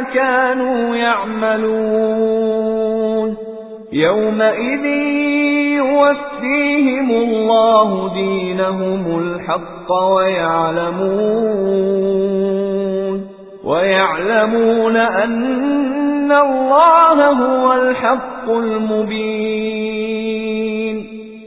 بما كانوا يعملون. يومئذ يوفيهم الله دينهم الحق ويعلمون. ويعلمون أن الله هو الحق المبين.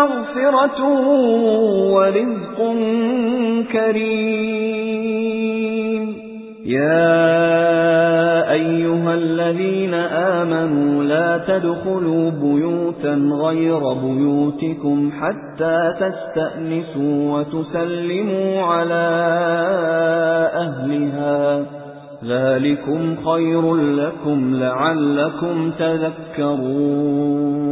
مغفرة ورزق كريم. يا أيها الذين آمنوا لا تدخلوا بيوتا غير بيوتكم حتى تستأنسوا وتسلموا على أهلها. ذلكم خير لكم لعلكم تذكرون.